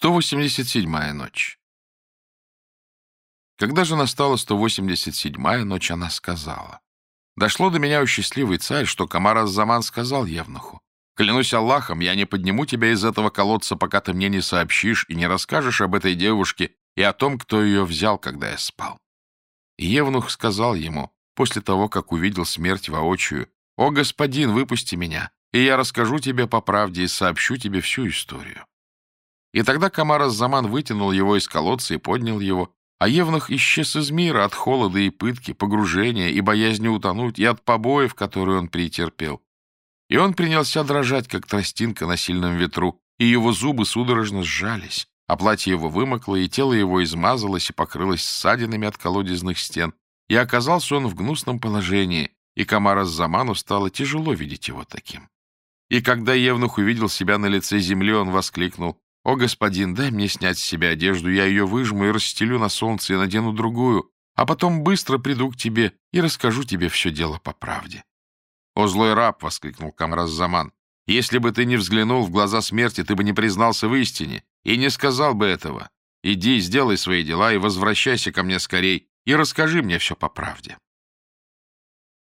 187-я ночь. Когда же настала 187-я ночь, она сказала. Дошло до меня, у счастливый царь, что Камар Аззаман сказал Евнуху. Клянусь Аллахом, я не подниму тебя из этого колодца, пока ты мне не сообщишь и не расскажешь об этой девушке и о том, кто ее взял, когда я спал. И Евнух сказал ему, после того, как увидел смерть воочию, «О, господин, выпусти меня, и я расскажу тебе по правде и сообщу тебе всю историю». И тогда Камар Заман вытянул его из колодца и поднял его, а Евнух исчез из мира от холода и пытки, погружения и боязни утонуть, и от побоев, которые он претерпел. И он принялся дрожать, как тростинка на сильном ветру, и его зубы судорожно сжались, а платье его вымокло, и тело его измазалось и покрылось ссадинами от колодезных стен, и оказался он в гнусном положении, и Камара Заману стало тяжело видеть его таким. И когда Евнух увидел себя на лице земли, он воскликнул, «О, господин, дай мне снять с себя одежду, я ее выжму и расстелю на солнце и надену другую, а потом быстро приду к тебе и расскажу тебе все дело по правде». «О, злой раб!» — воскликнул Камраз-Заман. «Если бы ты не взглянул в глаза смерти, ты бы не признался в истине и не сказал бы этого. Иди, сделай свои дела и возвращайся ко мне скорей и расскажи мне все по правде».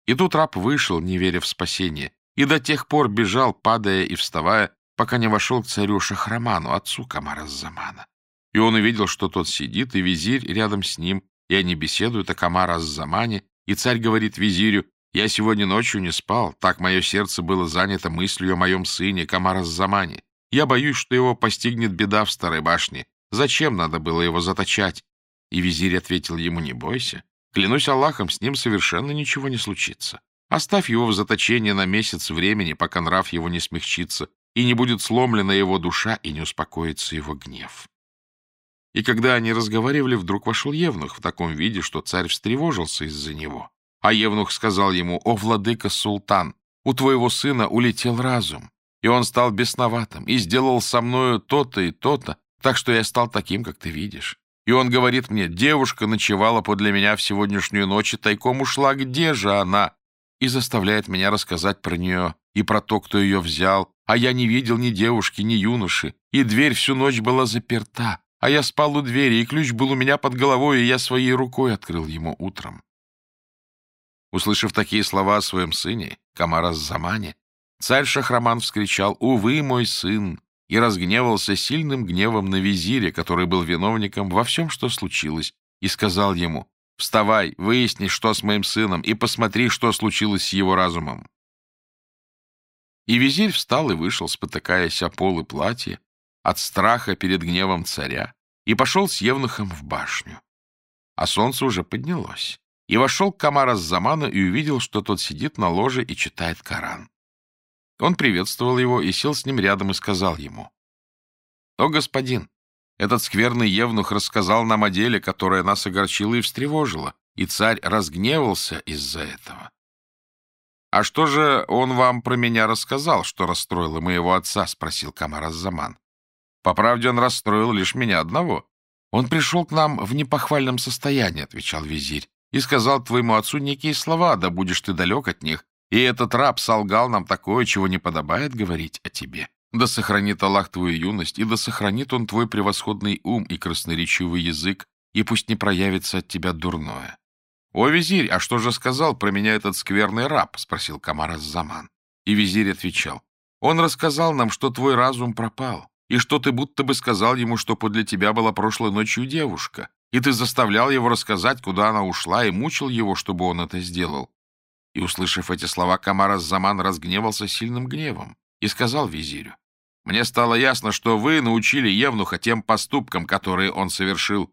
И тут раб вышел, не веря в спасение, и до тех пор бежал, падая и вставая, пока не вошел к царю Шахраману, отцу Камара Замана. И он увидел, что тот сидит, и визирь рядом с ним, и они беседуют о Камара Замане, и царь говорит визирю, «Я сегодня ночью не спал, так мое сердце было занято мыслью о моем сыне Камара Замане. Я боюсь, что его постигнет беда в старой башне. Зачем надо было его заточать?» И визирь ответил ему, «Не бойся, клянусь Аллахом, с ним совершенно ничего не случится. Оставь его в заточении на месяц времени, пока нрав его не смягчится, и не будет сломлена его душа, и не успокоится его гнев. И когда они разговаривали, вдруг вошел Евнух в таком виде, что царь встревожился из-за него. А Евнух сказал ему, «О, владыка султан, у твоего сына улетел разум, и он стал бесноватым, и сделал со мною то-то и то-то, так что я стал таким, как ты видишь. И он говорит мне, девушка ночевала подле меня в сегодняшнюю ночь и тайком ушла, где же она? И заставляет меня рассказать про нее и про то, кто ее взял, а я не видел ни девушки, ни юноши, и дверь всю ночь была заперта, а я спал у двери, и ключ был у меня под головой, и я своей рукой открыл ему утром. Услышав такие слова о своем сыне, Камарас Замане, царь Шахраман вскричал «Увы, мой сын!» и разгневался сильным гневом на визире, который был виновником во всем, что случилось, и сказал ему «Вставай, выясни, что с моим сыном, и посмотри, что случилось с его разумом». И визирь встал и вышел, спотыкаясь о пол и платье, от страха перед гневом царя, и пошел с Евнухом в башню. А солнце уже поднялось. И вошел к Камара Замана и увидел, что тот сидит на ложе и читает Коран. Он приветствовал его и сел с ним рядом и сказал ему, «О, господин, этот скверный Евнух рассказал нам о деле, которое нас огорчило и встревожило, и царь разгневался из-за этого. «А что же он вам про меня рассказал, что расстроило моего отца?» — спросил Камар Заман. «По правде, он расстроил лишь меня одного. Он пришел к нам в непохвальном состоянии», — отвечал визирь, «и сказал твоему отцу некие слова, да будешь ты далек от них, и этот раб солгал нам такое, чего не подобает говорить о тебе. Да сохранит Аллах твою юность, и да сохранит он твой превосходный ум и красноречивый язык, и пусть не проявится от тебя дурное. «О, визирь, а что же сказал про меня этот скверный раб?» — спросил Камар Заман. И визирь отвечал. «Он рассказал нам, что твой разум пропал, и что ты будто бы сказал ему, что подле тебя была прошлой ночью девушка, и ты заставлял его рассказать, куда она ушла, и мучил его, чтобы он это сделал». И, услышав эти слова, Камар Заман разгневался сильным гневом и сказал визирю. «Мне стало ясно, что вы научили Евнуха тем поступкам, которые он совершил,